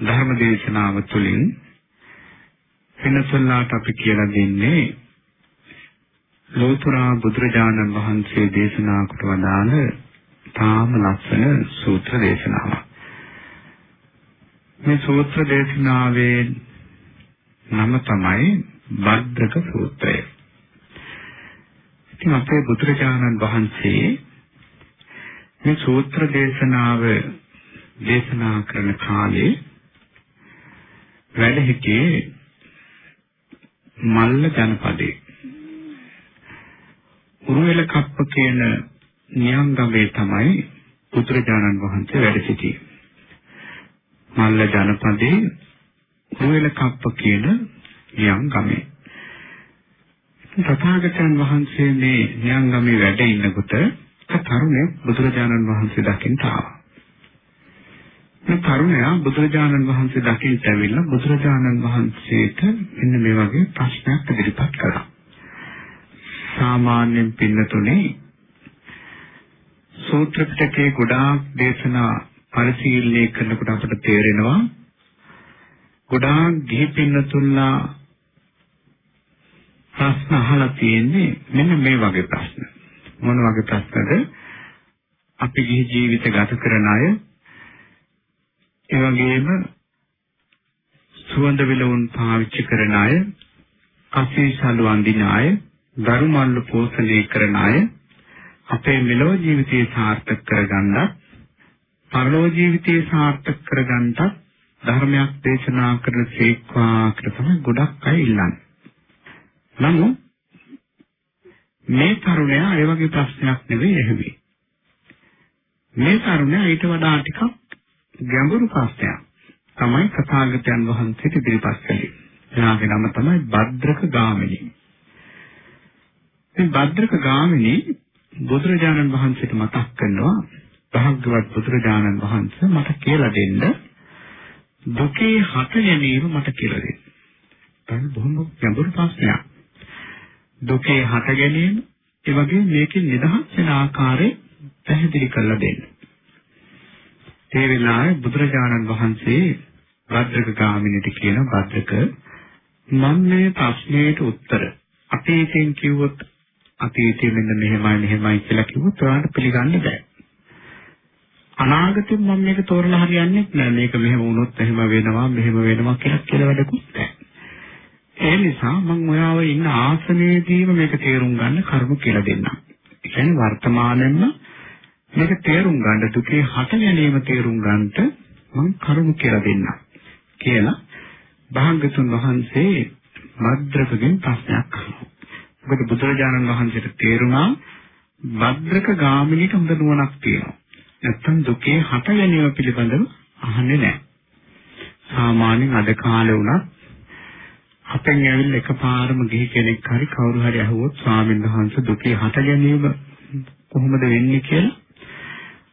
ධර්ම දේශනාව තුළින් පින්නතුන්ලාට අපි කියලා දෙන්නේ ලෝතර බුදුරජාණන් වහන්සේ දේශනා කොට වදාළ තාම ලස්සන සූත්‍ර දේශනාවක්. මේ සූත්‍ර දේශනාවේ නම තමයි භද්‍රක සූත්‍රය. ඉතින් අපේ බුදුරජාණන් වහන්සේ මේ සූත්‍ර දේශනාව දේශනා කරන කාලේ වැඩ සිටියේ මල්ල ජනපදයේ උරුවෙල කප්ප කියන නියංගමේ තමයි බුදුරජාණන් වහන්සේ වැඩ සිටියේ. මල්ල ජනපදයේ උරුවෙල කප්ප කියන නියංගමේ. තථාගතයන් වහන්සේ මේ නියංගමේ වැඩ ඉන්නකොට තරුණයෙක් බුදුරජාණන් වහන්සේ දකින්න ආවා. මේ තරුණයා බුදුරජාණන් වහන්සේ දකින්න ඇවිල්ලා බුදුරජාණන් වහන්සේට මෙන්න මේ වගේ ප්‍රශ්නයක් ඉදිරිපත් කළා. සාමාන්‍යයෙන් පින්නතුනේ සූත්‍ර පිටකේ ගොඩාක් දේශනා පරිශීලනය කරනකොට අපට තේරෙනවා ගොඩාක් ගිහි පින්නතුන්ලා ප්‍රශ්න අහලා තියෙන්නේ මෙන්න මේ වගේ ප්‍රශ්න. මොන වගේ ප්‍රශ්නද? අපි ගිහි ජීවිත ගත කරන අය ඒ වගේම සුවඳ විලවුන් පාවිච්චි කරන අය, කසී සලු අඳින අය, දරු මල්ලු පෝෂණය කරන අය අපේ මෙලොව ජීවිතය සාර්ථක කරගන්නත් පරලොව ජීවිතය සාර්ථක කරගන්නත් ධර්මයක් දේශනා කරන සීක්වා කියලා තමයි ගොඩක් අය ඉල්ලන්නේ. නමුත් මේ තරුණයා ඒ වගේ ප්‍රශ්නයක් නෙවෙයි ඇහුවේ. මේ තරුණයා ඊට වඩා ටිකක් ගැඹුරු ප්‍රශ්නයක් තමයි කථාගතයන් වහන්සේට ඉදිරිපත් කළේ. එයාගේ නම තමයි භද්‍රක ගාමිණී. මේ භද්‍රක ගාමිනී බුදුරජාණන් වහන්සේට මතක් කරනවා භාග්‍යවත් බුදුරජාණන් වහන්සේ මට කියලා දෙන්න දුකේ හට ගැනීම මට කියලා දෙන්න. දැන් බොහොම ගැඹුරු ප්‍රශ්නයක්. දුකේ හට ගැනීම ඒ වගේම මේකෙන් නිදහස් වෙන ආකාරය පැහැදිලි කරලා දෙන්න. ඒ වෙලාවේ බුදුරජාණන් වහන්සේ භද්‍රක ගාමිනීට කියන භද්‍රක මම මේ ප්‍රශ්නයට උත්තර අතීතයෙන් කිව්වොත් අතීතයේ මෙන්න මෙහෙමයි මෙහෙමයි කියලා කිව්වොත් ඔයාලට පිළිගන්න බෑ. අනාගතේ මම මේක තෝරලා හරියන්නේ නැහැ. මේක මෙහෙම වුණොත් එහෙම වෙනවා මෙහෙම වෙනවා කියලා කියලා වැඩකුත් නැහැ. ඒ නිසා මම ඔයාව ඉන්න ආසනයේදීම මේක තේරුම් ගන්න කරුණු කියලා දෙන්නම්. ඒ කියන්නේ වර්තමානෙන්න මේක තේරුම් ගන්න දුකේ හට ගැනීම තේරුම් ගන්නට මම කරුණු කියලා දෙන්නම්. කියලා භාග්‍යතුන් වහන්සේ මද්රකගෙන් ප්‍රශ්නයක් අහනවා. මොකද බුදුරජාණන් වහන්සේට තේරුණා භද්‍රක ගාමිනීට හොඳ නුවණක් තියෙනවා. නැත්තම් දුකේ හට ගැනීම පිළිබඳව අහන්නේ නැහැ. සාමාන්‍යයෙන් අද කාලේ වුණත් අපෙන් ඇවිල්ලා එකපාරම ගිහි කෙනෙක් හරි කවුරු හරි අහුවොත් ස්වාමීන් වහන්සේ දුකේ හට ගැනීම කොහොමද වෙන්නේ කියලා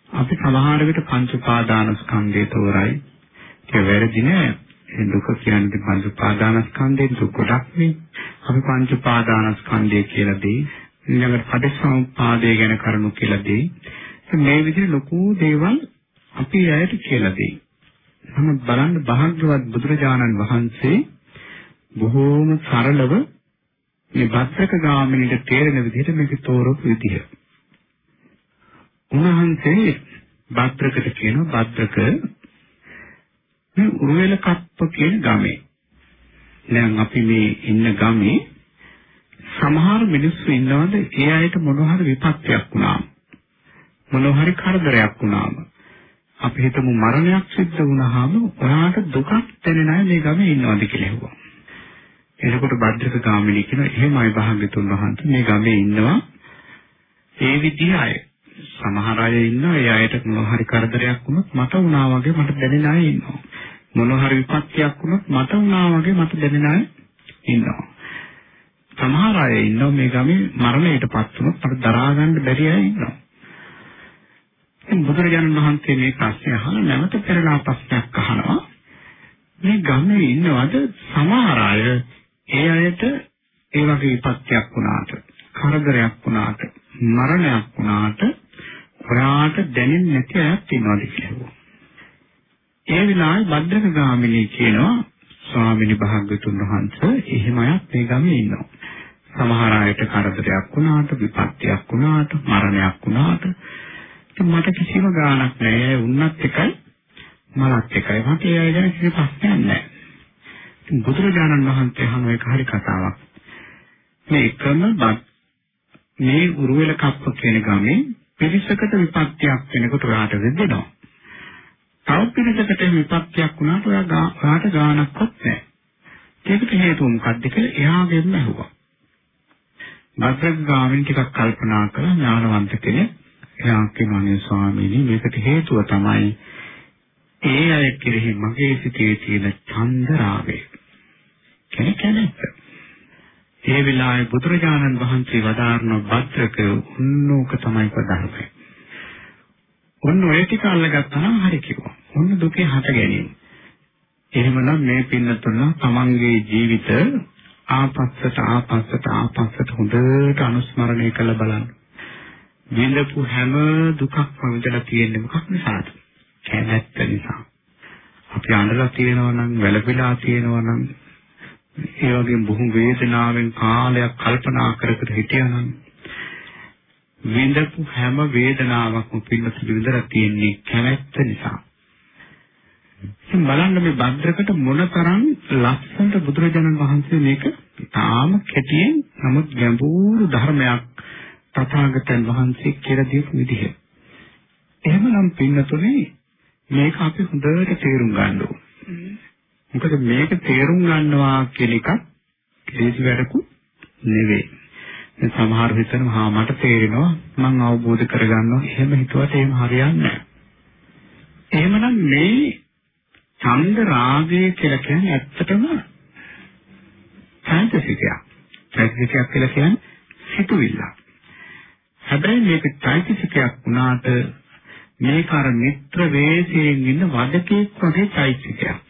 අපි සමහර විට පංච උපාදාන ස්කන්ධය තෝරයි. ඒක වැරදි නෑ. දුක කියන්නේ පංච උපාදානස්කන්ධයෙන් දුක ගොඩක් නේ. අපි පංච උපාදානස්කන්ධය කියලා දෙයි. ඊළඟට පටිච්චසමුප්පාදය ගැන කරුණු කියලා දෙයි. මේ විදිහට ලොකු දේවල් අපි ඇයට කියලා දෙයි. නමුත් බලන්න භාග්‍යවත් බුදුරජාණන් වහන්සේ බොහෝම සරලව මේ භද්‍රක ගාමිනීට තේරෙන විදිහට මේක තෝරපු විදිහ. උන්වහන්සේ භද්‍රකට කියනවා භද්‍රක මේ උරුවෙල කප්ප කියන ගමේ. දැන් අපි මේ ඉන්න ගමේ සමහර මිනිස්සු ඉන්නවද ඒ අයට මොනවා හරි විපත්තියක් වුණාම මොනවා හරි කරදරයක් වුණාම අපි හිතමු මරණයක් සිද්ධ වුණාම ඔයාට දුකක් දැනෙන අය මේ ගමේ ඉන්නවද කියලා හෙව්වා. එතකොට භද්‍රක ගාමිණී කියන එහෙමයි භාග්‍යතුන් වහන්සේ මේ ගමේ ඉන්නවා ඒ විදිහ අය. සමහර අය ඉන්නවා ඒ අයට මොනවා හරි කරදරයක් වුණොත් මට වුණා වගේ මට දැනෙන අය ඉන්නවා. මොනවා හරි විපත්තියක් වුණොත් මට වුණා වගේ මට දැනෙන අය ඉන්නවා. සමහර අය ඉන්නවා මේ ගමේ මරණයටපත් වුණොත් අපිට දරා ගන්න බැරි අය ඉන්නවා. ඉතින් බුදුරජාණන් වහන්සේ මේ ප්‍රශ්නය අහලා නැවත පෙරලා ප්‍රශ්නයක් අහනවා. මේ ගමේ ඉන්නවද සමහර අය ඒ අයට ඒ වගේ විපත්තියක් වුණාට, කරදරයක් වුණාට, මරණයක් වුණාට ඔයාට දැනෙන්නේ නැති අයත් ඉන්නවද කියලා. ඒ විලායි බද්දක ගාමිනී කියනවා ස්වාමිනී භාග්‍යතුන් වහන්සේ එහෙම අයත් මේ ගමේ ඉන්නවා. සමහර අයට කරදරයක් වුණාට, විපත්තියක් වුණාට, මරණයක් වුණාට මට කිසිම ගාණක් නැහැ. උන්නත් එකයි මලත් එකයි. මට ඒ අය ගැන කිසි ප්‍රශ්නයක් නැහැ. බුදුරජාණන් වහන්සේ අහන එක හරි කතාවක්. මේ එකම මේ උරුවෙල කප්ප කියන ගමේ පිරිසකට විපත්තියක් වෙනකොට ඔයාට වෙදෙනවා. තව පිරිසකට විපත්තියක් වුණාට ඔයා ඔයාට ගාණක්වත් නැහැ. ඒකට හේතුව මොකක්ද කියලා එයාගෙන් අහුවා. බද්දක් ගාමින් ටිකක් කල්පනා කරලා ඥානවන්ත කෙනෙක් එයා කියනවා ස්වාමීනි මේකට හේතුව තමයි ඒ අය කෙරෙහි මගේ සිතේ තියෙන ඡන්ද රාගය. කෙනෙක් කැමැත්ත. ඒ වෙලාවේ බුදුරජාණන් වහන්සේ වදාारण භද්‍රක උන්නෝක තමයි ප්‍රධානම. ඔන්න ඔය ටික අල්ලගත්තා නම් හරි කිව්වා. ඔන්න දුකේ හට ගැනීම. එහෙමනම් මේ පින්නතුන තමන්ගේ ජීවිත ආපස්සට ආපස්සට ආපස්සට හොඳට අනුස්මරණය කළ බලන්න. විඳපු හැම දුකක්ම විඳලා තියෙන්නේ මොකක් නිසාද? කැමැත්ත නිසා. අපි අඬලා තියෙනවා නම් වැළපෙලා තියෙනවා නම් ඒ වගේම බොහෝ වේදනාවෙන් කාලයක් කල්පනා කර කර හිටියා නම් විඳපු හැම වේදනාවක්ම පිළිතුරු විඳලා තියෙන්නේ කැමැත්ත නිසා. ඉතින් බලන්න මේ භද්‍රකට මොනතරම් ලස්සනට බුදුරජාණන් වහන්සේ මේක තාම කෙටියෙන් නමුත් ගැඹුරු ධර්මයක් තථාගතයන් වහන්සේ කියලා දීපු විදිහ. එහෙමනම් පින්නතුනේ මේක අපි හොඳට තේරුම් ගන්න ඕනේ. මොකද මේක තේරුම් ගන්නවා කියන එක ලේසි වැඩකුත් නෙවෙයි. දැන් සමහර හිතනවා හා මට තේරෙනවා මම අවබෝධ කරගන්නවා එහෙම හිතුවට එහෙම හරියන්නේ නැහැ. එහෙමනම් මේ ඡන්ද රාගය කියලා කියන්නේ ඇත්තටම චෛතසිකයක්. චෛතසිකයක් කියලා කියන්නේ සිතුවිල්ල. හැබැයි මේක චෛතසිකයක් වුණාට මේක අර මිත්‍ර වේශයෙන් ඉන්න වදකෙක් වගේ චෛතසිකයක්.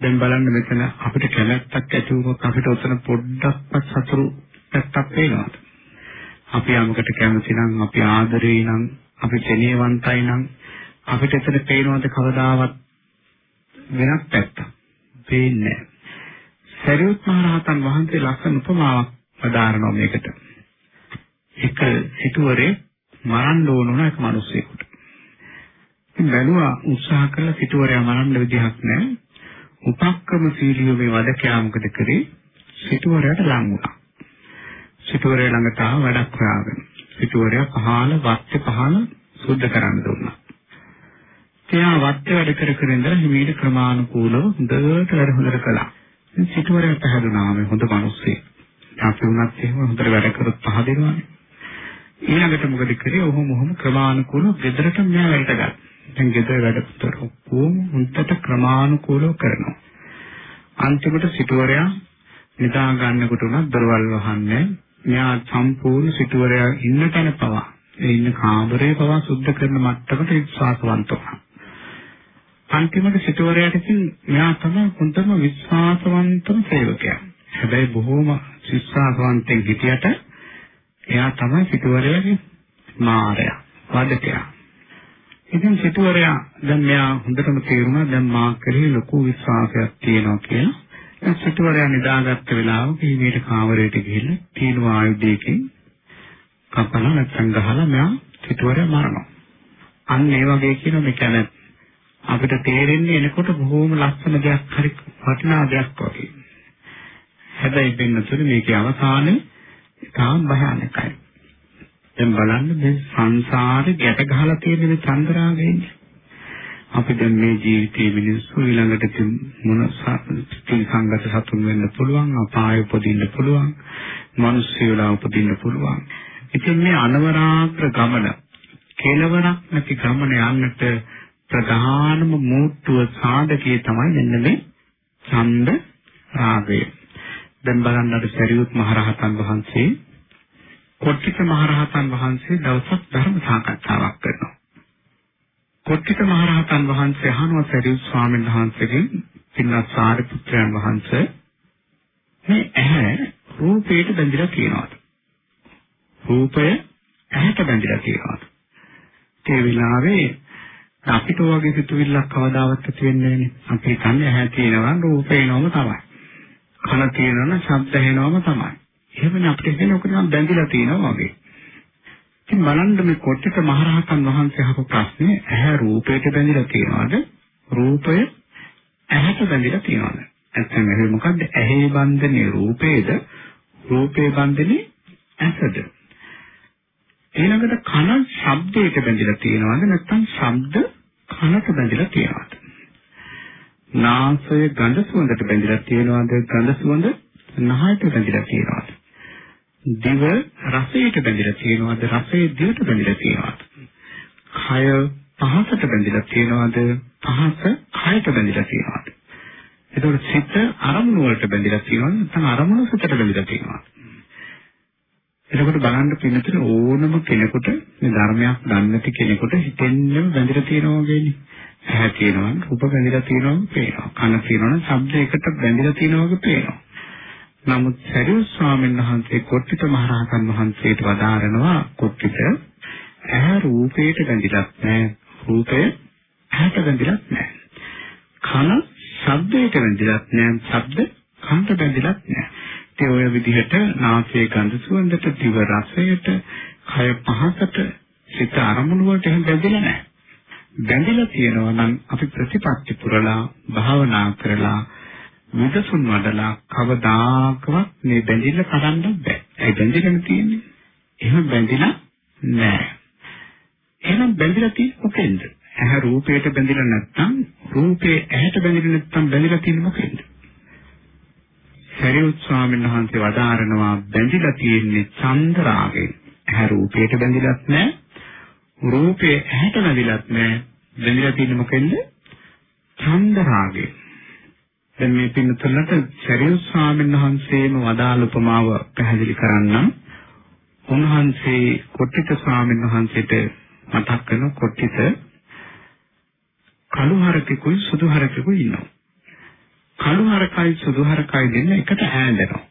දැන් බලන්න මෙතන අපිට කැමැත්තක් ඇති වුණොත් අපිට උතන පොඩ්ඩක්වත් සතුරු පැත්තක් පේනවාද? අපි යමකට කැමති නම් අපි ආදරේ නම් අපි සෙනෙහවන්තයි නම් අපිට එතන පේනවද කවදාවත් වෙනත් පැත්තක්? පේන්නේ නැහැ. සරියුත් මහ රහතන් වහන්සේ ලස්සන උපමාවක් පදාරනවා මේකට. එක සිටුවරේ මරන්න ඕන වුණා එක මිනිස්සෙකුට. ඉතින් බැලුවා උත්සාහ කළා සිටුවරයා මරන්න විදිහක් නැහැ. උපක්‍රම සීලියෝ මේ වදකයා මොකද කරේ? සිටුවරයාට ලං වුණා. සිටුවරයා ළඟ තාම වැඩක් හොයාගෙන. සිටුවරයා පහළ වත්ති පහළ සුද්ධ කරන්න දුන්නා. එයා වත්ති වැඩ කර කර ඉඳලා හිමීට ක්‍රමානුකූලව හොඳට වැඩ හොඳට කළා. ඉතින් සිටුවරයා පහදුනා මේ හොඳ මිනිස්සෙක්. අපි වුණත් එහෙම හොඳට වැඩ කරොත් පහදිනවනේ. ඊළඟට මොකද කරේ? ඔහොම ඔහොම ක්‍රමානුකූලව ගෙදරට මෙයා වැඩට ගත්තා. දැන් ගෙදර වැඩතර ඔක්කොම හොඳට ක්‍රමානුකූලව කරනවා. අන්තිමට සිටුවරයා නිදා ගන්නකොට උනත් දරවල් වහන්නේ මෙයා සම්පූර්ණ සිටුවරයා ඉන්න තැන පවා ඒ ඉන්න කාමරේ පවා සුද්ධ කරන මට්ටමට විශ්වාසවන්ත වුණා. අන්තිමට සිටුවරයාට ඉතින් මෙයා තමයි හොඳම විශ්වාසවන්තම සේවකයා. හැබැයි බොහෝම විශ්වාසවන්තෙන් හිටියට එයා තමයි සිටුවරයාගේ මාරයා, වදකයා. ඉතින් සිටුවරයා දැන් මෙයා හොඳටම තේරුණා දැන් මා කෙරෙහි ලොකු විශ්වාසයක් තියෙනවා කියලා. දැන් සිටුවරයා නිදාගත්ත වෙලාවක ඊමේට කාමරයට ගිහිල්ලා තීන ආයුධයකින් කපලා නැත්නම් ගහලා මෙයා සිටුවරයා මරනවා. අන්න ඒ වගේ කියන මේ කියන්නේ අපිට තේරෙන්නේ එනකොට බොහොම ලස්සන දෙයක් හරි වටිනා දෙයක් වගේ. හැබැයි වෙනතුරු මේකේ අවසානය තාම භයානකයි. දැන් බලන්න මේ සංසාරේ ගැට ගහලා තියෙන මේ චන්ද්‍රාගයෙන් අපි දැන් මේ ජීවිතයේ මිනිස්සු ඊළඟට මොන ස්ථිර සංගත සතුන් වෙන්න පුළුවන් අපාය උපදින්න පුළුවන් මිනිස්සු වෙලා උපදින්න පුළුවන්. ඉතින් මේ අනවරාග්‍ර ගමන කෙලවරක් නැති ගමන යන්නට ප්‍රධානම මූට්ටුව සාධකයේ තමයි මෙන්න මේ ඡන්ද රාගය දැන් බලන්න අර සරියුත් මහරහතන් වහන්සේ කොට්ටික මහරහතන් වහන්සේ දවසක් ධර්ම සාකච්ඡාවක් කරනවා කොට්ටික මහරහතන් වහන්සේ අහනවා සරියුත් ස්වාමීන් වහන්සේගෙන් පින්වත් සාරිපුත්‍රයන් වහන්සේ මේ ඇහැ රූපයට බැඳිලා තියෙනවද? රූපය ඇහැට බැඳිලා තියෙනවද? ඒ වෙලාවේ අපිට වගේ සිතුවිල්ලක් කවදාවත් ඇති වෙන්නේ නැහැ. අපි හිතන්නේ ඇහැ තියෙනවා රූපේනවම තමයි. කන තියෙනවනම් ශබ්ද ඇහෙනවම තමයි. එහෙමනේ අපිට හිතෙන ඔක නිකන් බැඳිලා තියෙනවා වගේ. ඉතින් බලන්න මේ කොට්ටික මහරහතන් වහන්සේ අහපු ප්‍රශ්නේ ඇහැ රූපයට බැඳිලා තියෙනවද? රූපය ඇහැට බැඳිලා තියෙනවද? නැත්නම් ඇහි මොකද්ද? ඇහි බන්ධනේ රූපේද? රූපේ බන්ධනේ ඇසද? ඊළඟට කන ශබ්දයට බැඳිලා තියෙනවද? නැත්නම් ශබ්ද කනට බැඳිලා තියෙනවද? නාසය ගඳ සුවඳට බැඳිලා තියෙනවද? ගඳ සුවඳ නහයට බැඳිලා තියෙනවද? දිව රසයට බැඳිලා තියෙනවද? රසයේ දිවට බැඳිලා තියෙනවද? කය පහසට බැඳිලා තියෙනවද? පහස කයට බැඳිලා තියෙනවද? එතකොට සිත අරමුණු වලට බැඳිලා තියෙනවද? නැත්නම් අරමුණු සිතට බැඳිලා තියෙනවද? එතකොට බලන්න පින්නතර ඕනම කෙනෙකුට මේ ධර්මයක් දන්නේ නැති කෙනෙකුට හිතෙන්නම බැඳිලා තියෙනවා වගේනේ. ඇහැ තියෙනවා රූප බැඳිලා තියෙනවා පේනවා. කන තියෙනවා ශබ්ද එකට බැඳිලා තියෙනවා වගේ පේනවා. නමුත් සරියු ස්වාමීන් වහන්සේ කොට්ටිත මහරහතන් වහන්සේට වදාරනවා කොට්ටිත ඇහැ රූපයට බැඳිලත් නැහැ. රූපය ඇහැට බැඳිලත් නැහැ. කන ශබ්දයට බැඳිලත් නැහැ. ශබ්ද කනට බැඳිලත් නැහැ. ඒ ඔය විදිහට නාසයේ ගඳ සුවඳට දිව රසයට කය පහසට සිත අරමුණු වලට එහෙම බැඳිලා නැහැ. බැඳිලා තියෙනවා නම් අපි ප්‍රතිපත්ති පුරලා භාවනා කරලා විදසුන් වඩලා කවදාකවත් මේ බැඳිල්ල කඩන්න බෑ. ඒ බැඳිගෙන තියෙන්නේ. එහෙම බැඳිලා නෑ. එහෙනම් බැඳිලා තියෙන්නේ මොකෙන්ද? ඇහැ රූපයට බැඳිලා නැත්නම් රූපේ ඇහැට බැඳිලා නැත්නම් බැඳිලා තියෙන්නේ මොකෙන්ද? සරියුත් ස්වාමීන් වහන්සේ වදාරනවා බැඳිලා තියෙන්නේ චන්ද රාගයෙන්. ඇහැ රූපයට බැඳිලත් නෑ. රූපේ ඇහැට බැඳිලත් නෑ. බැඳිලා තියෙන්නේ මොකෙන්ද? චන්ද රාගයෙන්. දැන් මේ පින්නතුලට සරියු ස්වාමීන් වහන්සේම වදාළ උපමාව පැහැදිලි කරන්නම්. උන්වහන්සේ කොට්ටිත ස්වාමීන් වහන්සේට මතක් කරන කොට්ටිත කළු හරකෙකුයි සුදු හරකෙකුයි ඉන්නවා. කළු හරකයි සුදු හරකයි දෙන්න එකට ඈඳනවා.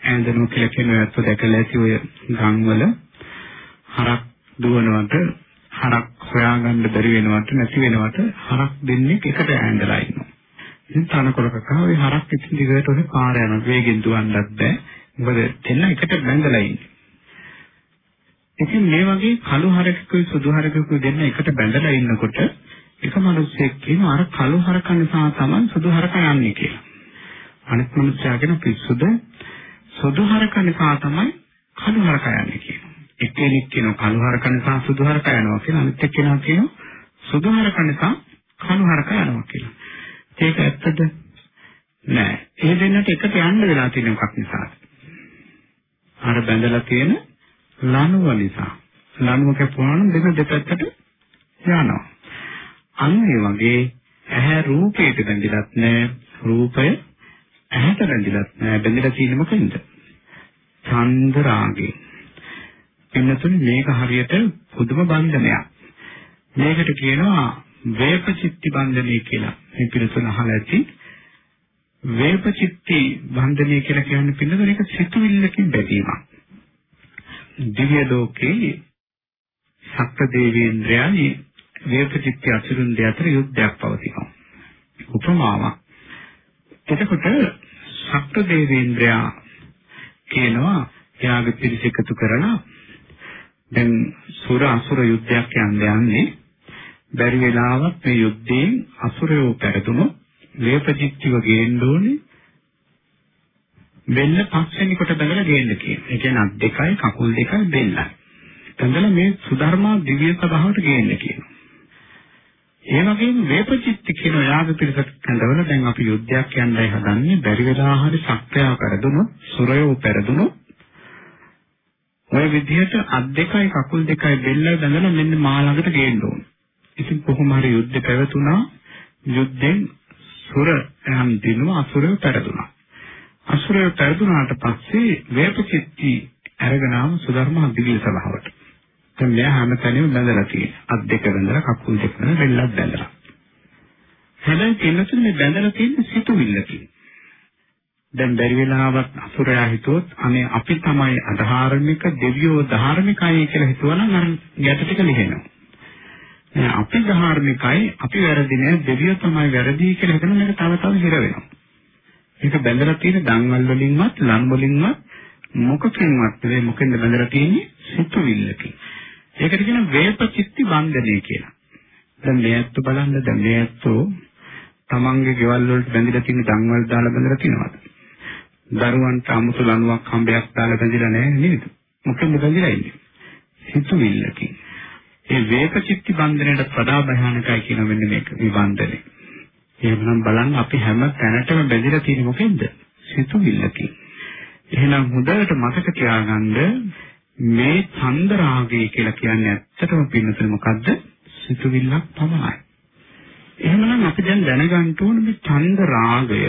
ඈඳනවා කියලා කියනවත් දැකලා ඇති ඔය ගම්වල හරක් දුවනවට හරක් හොයාගන්න බැරි වෙනවට නැති වෙනවට හරක් දෙන්නේ එකට ඈඳලා ඉන්නවා. ඉතින් තනකොළ කකා ওই හරක් ඉතින් දිගට ඔය පාර යන වේගෙන් දුවන්නත් බෑ. මොකද දෙන්න එකට බැඳලා ඉන්නේ. ඉතින් මේ වගේ කළු හරකෙකුයි සුදු හරකෙකුයි දෙන්න එකට බැඳලා ඉන්නකොට එක මිනිස්සෙක් කියනවා අර කළු හරක නිසා තමයි සුදු හරක යන්නේ කියලා. අනිත් මිනිස්සයාගෙන පිස්සුද සුදු හරක නිසා තමයි කළු හරක යන්නේ කියනවා. එක්කෙනෙක් කියනවා කළු හරක නිසා සුදු හරක යනවා කියලා අනිත් එක්කෙනා කියනවා සුදු හරක නිසා කළු හරක යනවා කියලා. ඒක ඇත්තද? නෑ. ඒ දෙන්නට එකට යන්න වෙලා තියෙන එකක් නිසා. අර බැඳලා තියෙන ලණුව නිසා. ලණුව කැපුවාම දෙක දෙපැත්තට යනවා. අන්න ඒ වගේ ඇහැ රූපයට බැඳිලත් නෑ. රූපය ඇහැට බැඳිලත් නෑ. බැඳිලා තියෙන්නේ මොකෙන්ද? චන්ද රාගේ. එන්නතුනේ මේක හරියට පුදුම බන්ධනයක්. මේකට කියනවා වේපචිත්ති බන්ධනය කියලා. මේ පිළිතුර අහලා ඇති. වේපචිත්ති බන්ධනය කියලා කියන්නේ පිළිතුර එක සිතුවිල්ලකින් බැඳීමක්. දිව්‍ය ලෝකේ සක්‍ර දේවේන්ද්‍රයන්ගේ වේපචිත්ති අසුරුන් දෙතර යුද්ධයක් පවතිනවා. උපමාවක්. එතකොට සක්‍ර දේවේන්ද්‍රයා කියනවා එයාගේ පිරිස එකතු කරලා දැන් සුර අසුර යුද්ධයක් යන්න යන්නේ බැරි වෙලාවක් මේ යුද්ධයෙන් අසුරයෝ පෙරදුණු වේපජිත්තිව ගේන්න ඕනේ බෙල්ල පස්වෙනි කොට බැලලා ගේන්න කියනවා. ඒ කියන්නේ අත් දෙකයි කකුල් දෙකයි බෙල්ලයි. එතනදලා මේ සුධර්මා දිව්‍ය සභාවට ගේන්න කියනවා. ඒ වගේම වේපචිත්ති කියන යාග පිළිසක් කඳවල දැන් අපි යුද්ධයක් යන්නයි හදන්නේ බැරි වෙලා හරි සත්‍යය කරදුනොත් සුරයෝ පෙරදුනොත් ඔය විදිහට අත් දෙකයි කකුල් දෙකයි බෙල්ල බැඳලා මෙන්න මා ළඟට ගේන්න ඕන. ඉතින් කොහොම හරි යුද්ධ පැවතුණා යුද්ධෙන් සුර යම් දිනුව අසුරය පෙරදුනා. අසුරය පෙරදුනාට පස්සේ වේපචිත්ති අරගෙන ආව සුධර්ම දිව්‍ය සභාවට. දැන් මෙයා හැමතැනම බැඳලා තියෙනවා. අත් දෙක බැඳලා කකුල් දෙක බැඳලා බෙල්ලක් බැඳලා. හැබැයි කෙනෙකුට මේ බැඳලා තියෙන සිතුවිල්ලකින්. දැන් බැරි වෙලාවත් අසුරයා හිතුවොත් අනේ අපි තමයි අධාර්මික දෙවියෝ ධාර්මිකයි කියලා හිතුවනම් අර ගැට ටික ලිහෙනවා. නෑ අපි ධාර්මිකයි අපි වැරදි නෑ දෙවියෝ තමයි වැරදි කියලා හිතන මේක තව තව හිර වෙනවා. ඒක බැඳලා තියෙන දන්වල් වලින්වත් ලන් වලින්වත් මොකකින්වත් නෙවෙයි මොකෙන්ද බැඳලා තියෙන්නේ සිතුවිල්ලකින්. ඒකට කියන වේපචිත්ති බන්ධනය කියලා. දැන් මේ ඇත්ත බලන්න දැන් මේ ඇත්තෝ තමන්ගේ ගෙවල් වලට බැඳලා තියෙන දන්වල් දාලා බැඳලා තියෙනවද? දරුවන්ට අමුතු ලණුවක් හම්බයක් දාලා බැඳලා නැහැ නේද? මොකෙන්ද බැඳලා ඉන්නේ? සිතුවිල්ලකින්. ඒ වේපචිත්ති බන්ධනයට ප්‍රදා භයානකයි කියන මෙන්න මේක විබන්ධනේ. එහෙනම් බලන්න අපි හැම තැනටම බැඳලා තියෙන්නේ මොකෙන්ද? සිතුවිල්ලකින්. එහෙනම් හොඳට මතක තියාගන්න මේ ඡන්ද රාගය කියලා කියන්නේ ඇත්තටම පින්නතුනේ මොකද්ද? සිතුවිල්ලක් පමණයි. එහෙමනම් අපි දැන් දැනගන්න ඕනේ මේ ඡන්ද රාගය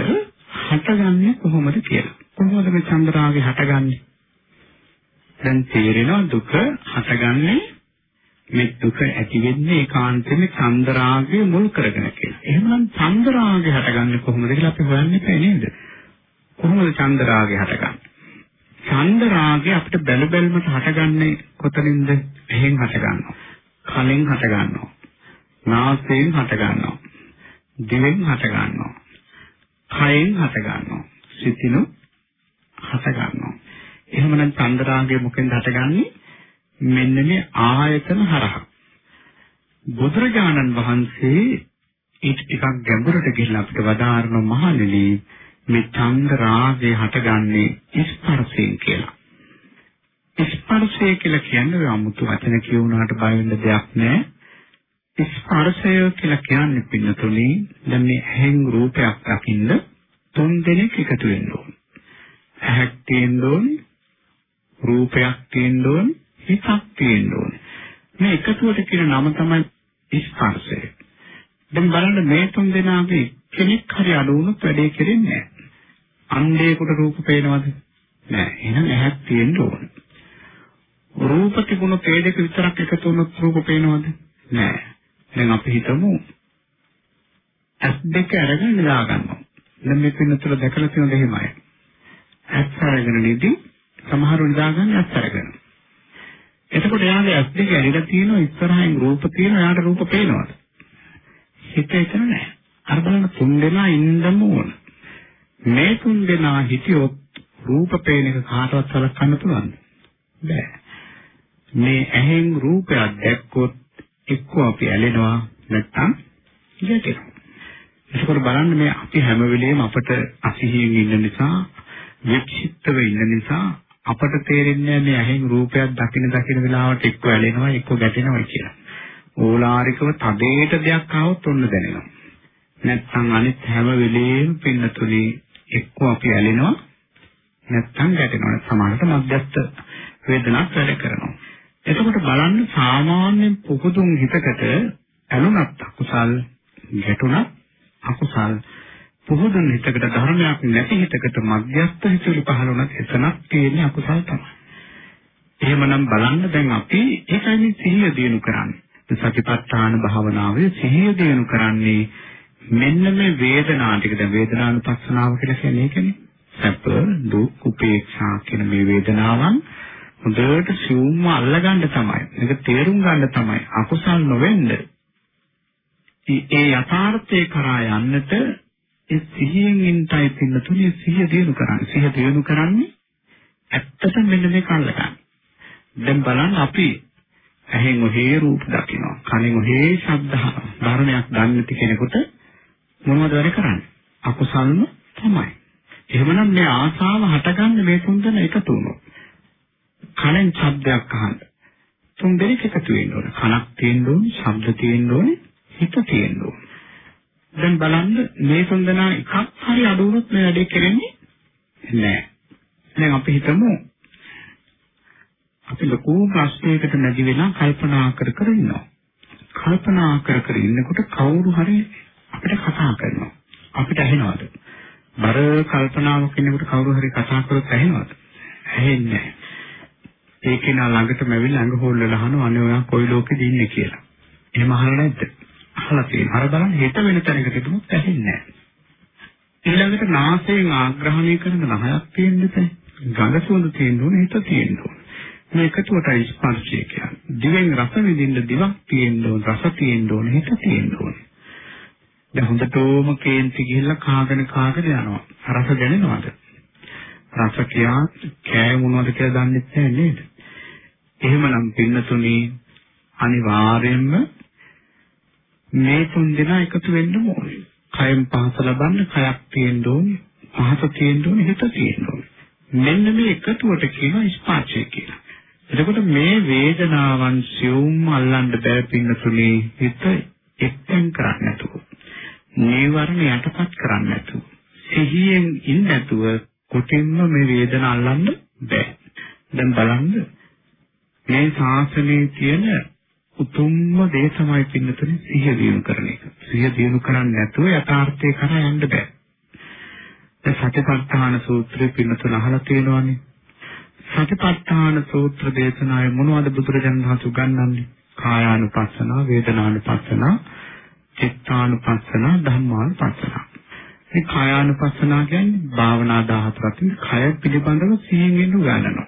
හටගන්නේ කොහොමද කියලා. කොහොමද මේ ඡන්ද රාගය හටගන්නේ? දැන් තේරෙනවා දුක හටගන්නේ මේ දුක ඇති වෙන්නේ ඒකාන්තයෙන්ම ඡන්ද රාගය මුල් කරගෙන කියලා. එහෙනම් ඡන්ද රාගය හටගන්නේ කොහොමද කියලා අපි හොයන්න එපා නේද? කොහොමද ඡන්ද රාගය හටගන්නේ? ඡන්ද රාගය අපිට බැල බැලමට හටගන්නේ කොතනින්ද? එහෙන් හටගන්නවා. කනෙන් හටගන්නවා. නාසයෙන් හටගන්නවා. දිවෙන් හටගන්නවා. කයෙන් හටගන්නවා. සිතිනු හටගන්නවා. එහෙමනම් ඡන්ද රාගය මොකෙන්ද හටගන්නේ? මෙන්න මේ ආයතන හරහා බුදුරජාණන් වහන්සේ ඒක ටිකක් ගැඹුරට ගිහිල්ලා අපිට වදාारण මහණෙනි මේ චන්ද රාගය හටගන්නේ ස්පර්ශයෙන් කියලා. ස්පර්ශය කියලා කියන්නේ 아무තු වචන කියුණාට බය වෙන්න දෙයක් නැහැ. ස්පර්ශය කියලා කියන්නේ පින්නතුනේ දැන් මේ ඇහෙන් රූපයක් දකින්න තුන් දෙනෙක් එකතු වෙන්න ඕන. ඇහක් තියෙන්න ඕන, රූපයක් තියෙන්න ඕන, හිතක් තියෙන්න ඕන. මේ එකතුවට කියන නම තමයි ස්පර්ශය. දැන් බලන්න මේ තුන් දෙනාගේ කෙනෙක් හරි අඩු වුණොත් වැඩේ කෙරෙන්නේ නැහැ. අන්ධයෙකුට රූප පේනවද? නෑ. එහෙනම් ඇහක් තියෙන්න ඕන. රූප තිබුණොත් ඒ දෙක විතරක් එකතු වුණොත් රූප පේනවද? නෑ. දැන් අපි හිතමු ඇස් දෙක අරගෙන නිදා ගන්නවා. දැන් මේ පින්නතුල දැකලා තියෙනද එහෙමයි. ඇස් අරගෙන නිදි සමහරව නිදා ගන්න ඇස් අරගෙන. එතකොට එයාගේ ඇස් දෙක ඇරිලා තියෙනවා ඉස්සරහින් රූප තියෙනවා එයාට රූප පේනවද? හිත එතන නෑ. අර බලන්න තුන් දෙනා ඉන්නම ඕන. මේ තුන් දෙනා හිතියොත් රූප පේන එක කාටවත් සලකන්න පුළුවන්ද? බෑ. මේ ඇහෙන් රූපයක් දැක්කොත් එක්ක අපි ඇලෙනවා නැත්නම් ගැටෙනවා. ඒකවල බලන්න මේ අපි හැම වෙලෙම අපට අසිහියෙන් ඉන්න නිසා වික්ෂිප්තව ඉන්න නිසා අපට තේරෙන්නේ මේ ඇහෙන් රූපයක් දකින දකින වෙලාවට එක්ක ඇලෙනවා එක්ක ගැටෙනවා කියලා. ඕලාරිකව තදේට දෙයක් ආවොත් ඔන්න දැනෙනවා. නැත්නම් අනිත් හැම වෙලෙම පින්නතුලි එක්ක අපි ඇලෙනවා නැත්නම් ගැටෙනවා. සමානට මධ්‍යස්ථ වේදනාවක් වැඩ කරනවා. එතකොට බලන්න සාමාන්‍ය පුදුම් හිතකට ඇලුනත් අකුසල් ගැටුණත් අකුසල් පුදුම් හිතකට ධර්මයක් නැති හිතකට මධ්‍යස්ථ හිතුවල පහළුණත් එතනක් තියෙන අකුසල් තමයි. එහෙමනම් බලන්න දැන් අපි ඒකයි සිහිය දිනු කරන්නේ. සතිපට්ඨාන භාවනාවේ සිහිය දිනු කරන්නේ මෙන්න මේ වේදනා ටික දැන් වේදනානුපස්සනාව කියලා කියන්නේ ඒකනේ. සැප, දුක්, උපේක්ෂා කියන මේ වේදනාවන් හොඳට සිවුම්ම අල්ලගන්න තමයි. මේක තේරුම් ගන්න තමයි. අකුසල් නොවෙන්න. ඒ යථාර්ථය කරා යන්නට ඒ සිහියෙන් ඉන්ටයි පින්න තුනේ සිහිය දිනු කරන්නේ. සිහිය දිනු කරන්නේ ඇත්තටම මෙන්න මේක අල්ලගන්න. දැන් බලන්න අපි ඇහෙන් ඔහේ රූප දකිනවා. කනෙන් ඔහේ ශබ්ද ධර්මයක් දන්නේ නැති කෙනෙකුට මොනවද වැඩ කරන්නේ? අකුසල්ම තමයි. එහෙමනම් මේ ආසාව හටගන්නේ මේ තුන් දෙනා එකතු වුණොත්. කනෙන් ශබ්දයක් අහන්න. තුන් දෙනෙක් එකතු වෙන්න ඕනේ. කනක් තියෙන්න ඕනේ, ශබ්ද තියෙන්න ඕනේ, හිත තියෙන්න ඕනේ. දැන් බලන්න මේ තුන් දෙනා එකක් හරි අඩු වුණොත් මේ වැඩේ කරන්නේ නැහැ. දැන් අපි හිතමු අපි ලොකු ප්‍රශ්නයකට නැති වෙලා කල්පනා කර කර ඉන්නවා. කල්පනා කර කර ඉන්නකොට කවුරු හරි අපිට කතා කරනවා. අපිට ඇහෙනවද? බර කල්පනාවක් ඉන්නකොට කවුරු හරි කතා කරොත් ඇහෙනවද? ඇහෙන්නේ නැහැ. ඒ කෙනා ළඟටම ඇවිල්ලා අඟ හොල්ලලා අහනවා අනේ ඔයා කොයි ලෝකෙද ඉන්නේ කියලා. එහෙම අහලා නැද්ද? අහලා තියෙනවා. අර බලන්න හිත වෙන තැනකට තිබුණොත් ඇහෙන්නේ නැහැ. ඊළඟට නාසයෙන් ආග්‍රහණය කරන නහයක් තියෙන්න බෑ. ගඳ සුවඳ තියෙන්න ඕනේ හිත තියෙන්න ඕනේ. මේ එකතුවටයි ස්පර්ශය කියන්නේ. දිවෙන් රස විඳින්න දිවක් තියෙන්න ඕනේ, රස තියෙන්න ඕනේ, හිත තියෙන්න ඕනේ. දැන් හොඳටම කේන්ති ගිහිල්ලා කාගෙන කාගෙන යනවා. රස දැනෙනවද? රස කියා කෑ මොනවද කියලා දන්නේ නැහැ නේද? එහෙමනම් පින්නතුනි අනිවාර්යයෙන්ම මේ තුන් දෙනා එකතු වෙන්න ඕනේ. කයෙන් පහස ලබන්න කයක් තියෙන්න ඕනේ. පහස තියෙන්න ඕනේ, හිත තියෙන්න ඕනේ. මෙන්න මේ එකතුවට කියනවා ස්පර්ශය කියලා. එතකොට මේ වේදනාවන් සියුම් අල්ලන්න බෑ පින්නතුනේ හිත එක්තෙන් කරන්නේ නැතුව. නීවරණ යටපත් කරන්නේ නැතුව. සිහියෙන් ඉන්න නැතුව කොටින්ම මේ වේදන අල්ලන්න බෑ. දැන් බලන්න මේ ශාසනයේ තියෙන උතුම්ම දේ තමයි පින්නතුනේ සිහිය දිනු කරන එක. සිහිය දිනු කරන්නේ නැතුව යථාර්ථය කරා යන්න බෑ. දැන් සතිපට්ඨාන සූත්‍රය පින්නතුන අහලා තියෙනවානේ. සතිපට්ඨාන සූත්‍ර දේශනාවේ මොනවද බුදුරජාණන් වහන්සේ උගන්වන්නේ? කායානුපස්සන, වේදනානුපස්සන, චිත්තානුපස්සන, ධම්මානුපස්සන. මේ කායානුපස්සන කියන්නේ භාවනා 14 කය පිළිබඳව සිහියෙන් ඉන්න උගන්වනවා.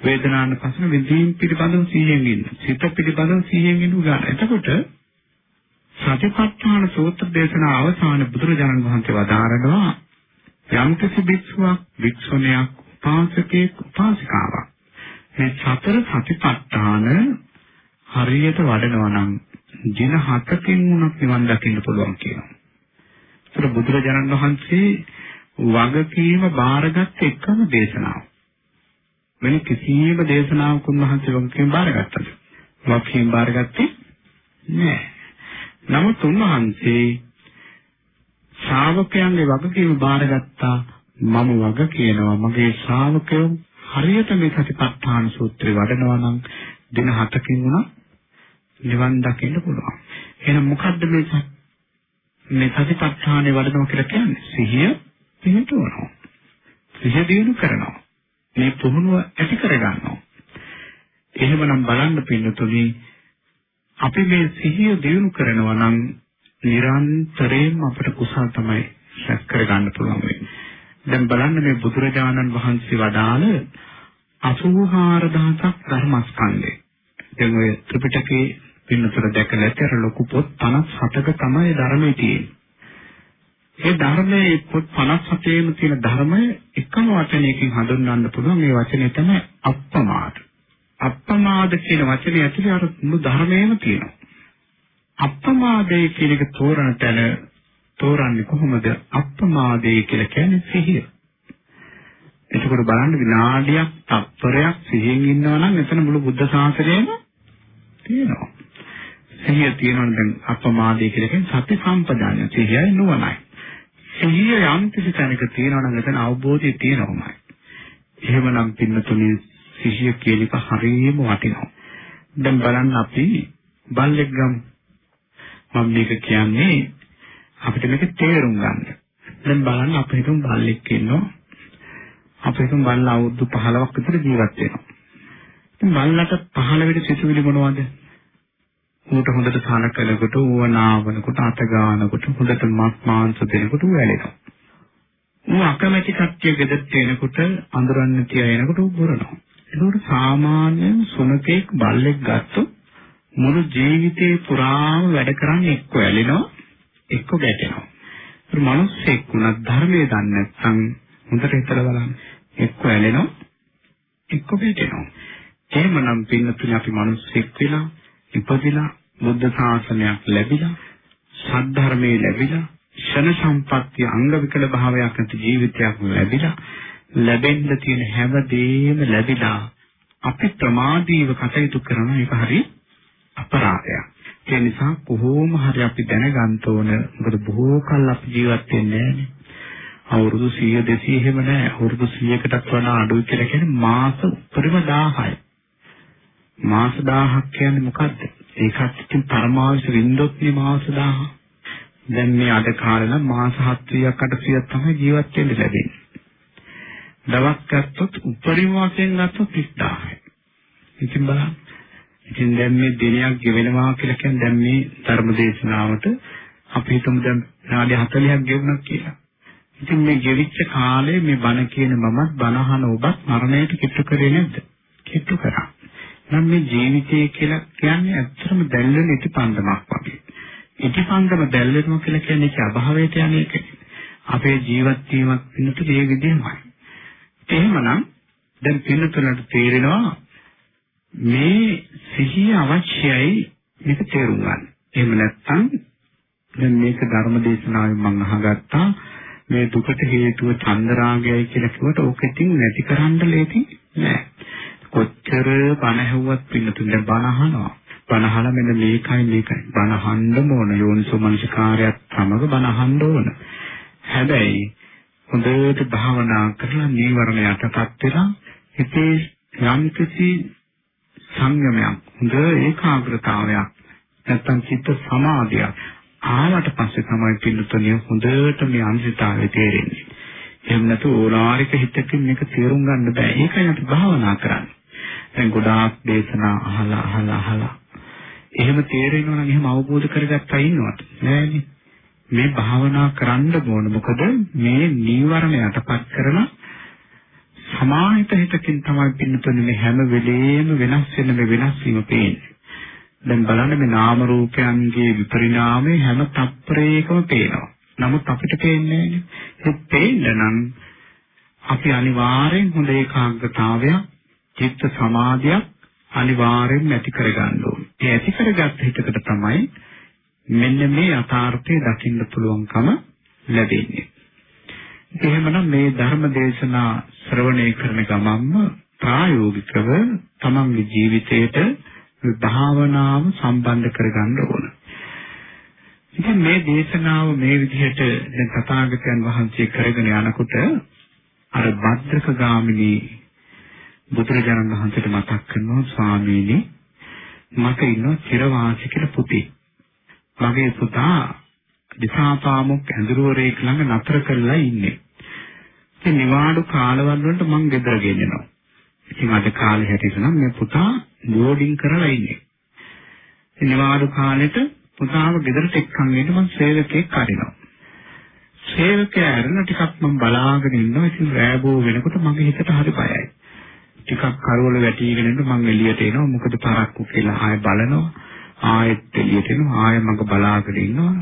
වේදනානුපස්සන විදීම් පිළිබඳව සිහියෙන් ඉන්න. සිත පිළිබඳව සිහියෙන් ඉන්න උගන්වනවා. එතකොට සතිපට්ඨාන සූත්‍ර දේශනා අවසාන බුදුරජාණන් වහන්සේ වදාරනවා යම් කිසි භික්ෂුවක් භික්ෂුණියක් උපාසකෙක් උපාසිකාවක් මේ සතර සතිපට්ඨාන හරියට වඩනවා නම් දින 7කින් උනත් නිවන් දකින්න පුළුවන් කියනවා. ඒතර බුදුරජාණන් වහන්සේ වගකීම බාරගත් එකම දේශනාව. වෙන කිසියම් දේශනාවක උන්වහන්සේ වගකීම බාරගත්තද? වගකීම බාරගත්තේ නෑ. නමුත් උන්වහන්සේ ශ්‍රාවකයන්ගේ වගකීම බාරගත්තා මම වග කියනවා මගේ ශ්‍රාවකයෝ හරියට මේ සතිපට්ඨාන සූත්‍රය වඩනවා නම් දින 7කින් උනා නිවන් දකින්න පුළුවන්. එහෙනම් මොකද්ද මේ මේ සතිපට්ඨානේ වඩනවා කියලා කියන්නේ? සිහිය පිහිටවනවා. සිහිය දිනු කරනවා. මේ පුහුණුව ඇති කරගන්නවා. එහෙමනම් බලන්න පින්නතුනි අපි මේ සිහිය දිනු කරනවා නම් නිරන්තරයෙන්ම අපට කුසල් තමයි රැස් කරගන්න පුළුවන් වෙන්නේ. දැන් බලන්න මේ බුදුරජාණන් වහන්සේ වදාළ 84000ක් ධර්මස්කන්ධය. දැන් ඔය ත්‍රිපිටකේ පින්නතර දැකලා ඇති අර ලොකු පොත් 57ක තමයි ධර්මයේ තියෙන්නේ. ඒ ධර්මයේ පොත් 57ේම තියෙන ධර්මය එකම වචනයකින් හඳුන්වන්න පුළුවන් මේ වචනේ තමයි අප්පමාද. අප්පමාද කියන වචනේ ඇතුලේ අර මුළු ධර්මයේම තියෙනවා. අප්පමාදේ කියන එක තෝරන තැන තෝරන්නේ කොහොමද? අප්‍රමාදේ කියලා කියන්නේ සිහිය. එතකොට බලන්න විනාඩියක්, තත්පරයක් සිහියෙන් ඉන්නවා නම් එතන මුළු බුද්ධ ශාසනයම තියෙනවා. සිහිය තියෙනවා දැන් අප්‍රමාදේ කියලා කියන්නේ සති සම්පදානය. සිහියයි නුවණයි. සිහිය යම් කිසි තැනක තියෙනවා නම් එතන අවබෝධය තියෙනවමයි. එහෙමනම් පින්නතුනි සිහිය කියන එක හරියම වටිනවා. දැන් බලන්න අපි බල්ලෙක් ගමු. මම මේක කියන්නේ අපිට මේක තේරුම් ගන්න. දැන් බලන්න අපි හිතමු බල්ලෙක් ඉන්නවා. අපි හිතමු බල්ලා අවුරුදු 15ක් විතර ජීවත් වෙනවා. ඉතින් බල්ලට පහළ වෙන සිතුවිලි මොනවද? ඌට හොඳට සානකලකට ඌව නාවනකොට අත ගන්නකොට හොඳට මස් මාංශ දෙනකොට ඌ වැළෙනවා. ඌ අකමැති කට්ටිය ගෙදරට එනකොට අඳුරන්න තියා එනකොට ඌ බොරනවා. ඒකට සාමාන්‍යයෙන් සුනකෙක් බල්ලෙක් ගත්තොත් මුළු ජීවිතේ පුරාම වැඩ කරන්නේ එක්ක ඇලෙනවා එක්ක ගැටෙනවා. ඒ මිනිස්සෙක් වුණත් ධර්මයේ දන්නේ නැත්නම් හොඳට හිතලා බලන්න. එක්ක ඇලෙනවා එක්ක ගැටෙනවා. එහෙමනම් පින්නතුනි අපි මිනිස්සෙක් වෙලා ඉපදිලා බුද්ධ ශාසනයක් ලැබිලා සද්ධර්මයේ ලැබිලා ෂණ සම්පත්තිය අංග විකල භාවයක් නැති ජීවිතයක් ලැබිලා ලැබෙන්න තියෙන හැම දෙයක්ම ලැබිලා අපි ප්‍රමාදීව කටයුතු කරන එක හරි අපරාධයක්. ඒ නිසා කොහොම හරි අපි දැනගන්න ඕන මොකද බොහෝ කල් අපි ජීවත් වෙන්නේ නැහැ. අවුරුදු 100 200 එහෙම නැහැ. අවුරුදු 100කටත් වඩා අඩුයි කියලා කියන්නේ මාස උපරිම 1000යි. මාස 1000ක් කියන්නේ මොකද්ද? ඒකත් ඉතින් පරමාවශ වින්දොත් නේ මාස 1000. දැන් මේ අද කාලේ නම් මාස 700ක් 800ක් තමයි ජීවත් වෙන්න ලැබෙන්නේ. දවස් ගත්තොත් උපරිම වශයෙන් ගත්තොත් 30000යි. ඉතින් බලන්න. ඉතින් දැන් මේ දිනයක් ගෙවෙනවා කියලා කියන්නේ දැන් මේ ධර්මදේශනාවට අපි හිතමු දැන් විනාඩි 40ක් ගෙවුණා කියලා. ඉතින් මේ ගෙවිච්ච කාලේ මේ බණ කියන මමත් බණ අහන ඔබත් මරණයට කිට්ටු කරේ නැද්ද? කිට්ටු කරා. නම් මේ ජීවිතය කියලා කියන්නේ ඇත්තටම දැල්වෙන ඉටිපන්දමක් වගේ. ඉටිපන්දම දැල්වෙනවා කියලා කියන්නේ ඒක අභාවයට යන එක. අපේ ජීවත් වීමක් වෙනතු මේ විදිහමයි. එහෙමනම් දැන් පින්නතුලට තේරෙනවා මේ සිහිය අවශ්‍යයි මේක තේරුම් ගන්න. එහෙම නැත්නම් දැන් මේක ධර්ම දේශනාවෙන් මම අහගත්තා මේ දුකට හේතුව චන්දරාගයයි කියලා කිව්වට ඕක ඉතින් නැති කරන්න ලේසි නෑ. කොච්චර බණ ඇහුවත් පින්නතුන් දැන් බණ අහනවා. බණ අහලා මෙන්න මේකයි මේකයි. බණ අහන්න ඕන යෝනිසෝ මනසිකාරයත් සමග බණ අහන්න ඕන. හැබැයි හොඳට භාවනා කරලා නීවරණ යටපත් වෙලා හිතේ යම්කිසි සංයමයක් හොඳ ඒකාග්‍රතාවයක් නැත්තම් චිත්ත සමාධියක් ආවට පස්සේ තමයි පිළිතුරේ හොඳට මේ අනිසිතාවය තේරෙන්නේ. එහෙම නැතු ඕලාරික හිතකින් මේක තේරුම් ගන්න බෑ. ඒකයි අපි භාවනා කරන්නේ. දැන් ගොඩාක් දේශනා අහලා අහලා අහලා එහෙම තේරෙනවා නම් එහෙම අවබෝධ කරගත්තා ඉන්නවද? නෑනේ. මේ භාවනා කරන්න ඕන. මොකද මේ නීවරණ යටපත් කරලා සමාහිත හිතකින් තමයි පින්නතුනේ මේ හැම වෙලේම වෙනස් වෙන මේ වෙනස් වීම පේන්නේ. දැන් බලන්න මේ නාම රූපයන්ගේ විපරිණාමය හැම තත්පරයකම පේනවා. නමුත් අපිට පේන්නේ නැහැ. ඒ පේන්න නම් අපි අනිවාර්යෙන් හොඳ ඒකාග්‍රතාවයක්, චිත්ත සමාධියක් අනිවාර්යෙන් ඇති කරගන්න ඕනේ. ඒ ඇති කරගත්ත හිතකට තමයි මෙන්න මේ යථාර්ථය දකින්න පුළුවන්කම ලැබෙන්නේ. එහෙමනම් මේ ධර්ම දේශනා ශ්‍රවණය කරන ගමන්ම ප්‍රායෝගිකව තමන්ගේ ජීවිතයට භාවනාව සම්බන්ධ කරගන්න ඕන. ඉතින් මේ දේශනාව මේ විදිහට දැන් තථාගතයන් වහන්සේ කරගෙන යනකොට අර භද්‍රක ගාමිනී බුදුරජාණන් වහන්සේට මතක් කරනවා ස්වාමීනි මට ඉන්න චිරවාසික පුතේ. මගේ පුතා දිසාපාමුක් ඇඳුරුවරයෙක් ළඟ නතර කරලා ඉන්නේ. ඉතින් නිවාඩු කාලවල වලට මං ගෙදර ගෙනියනවා. ඉතින් අද කාලේ හැටියට නම් මේ පුතා බෝඩින් කරලා ඉන්නේ. ඉතින් නිවාඩු කාලෙට පුතාව ගෙදරට එක්කන් එන්න මං සේවකයෙක් අරිනවා. සේවකයා ඇරෙන ටිකක් මං බලාගෙන ඉන්නවා. ඉතින් රෑබෝ වෙනකොට මගේ හිතට හරි බයයි. ටිකක් කරවල වැටිගෙන ඉන්න මං එළියට එනවා. මොකද පරක්කු කියලා ආයෙ බලනවා. ආයෙත් එළියට එනවා. ආයෙ මං බලාගෙන ඉන්නවා.